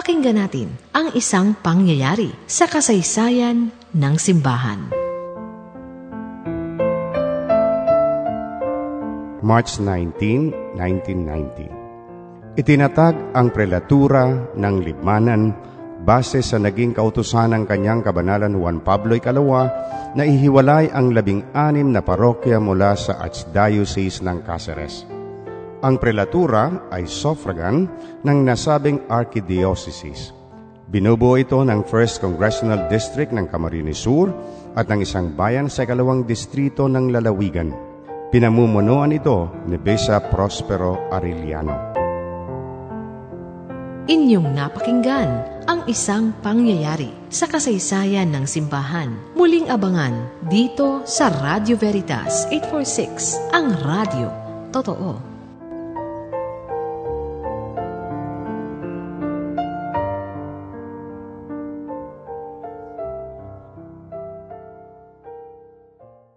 Pakinggan natin ang isang pangyayari sa kasaysayan ng simbahan. March 19, 1990 Itinatag ang prelatura ng Libmanan base sa naging kautusan ng kanyang kabanalan Juan Pablo Ikalawa na ihiwalay ang labing-anim na parokya mula sa Archdiocese ng Caceres. Ang prelatura ay suffragan ng nasabing archdiocese. Binubuo ito ng 1st Congressional District ng Camarines Sur at ng isang bayan sa ikalawang distrito ng Lalawigan. Pinamumunuan ito ni Bishop Prospero Arellano. Inyong napakinggan ang isang pangyayari sa kasaysayan ng simbahan. Muling abangan dito sa Radio Veritas 846, ang radio. Totoo.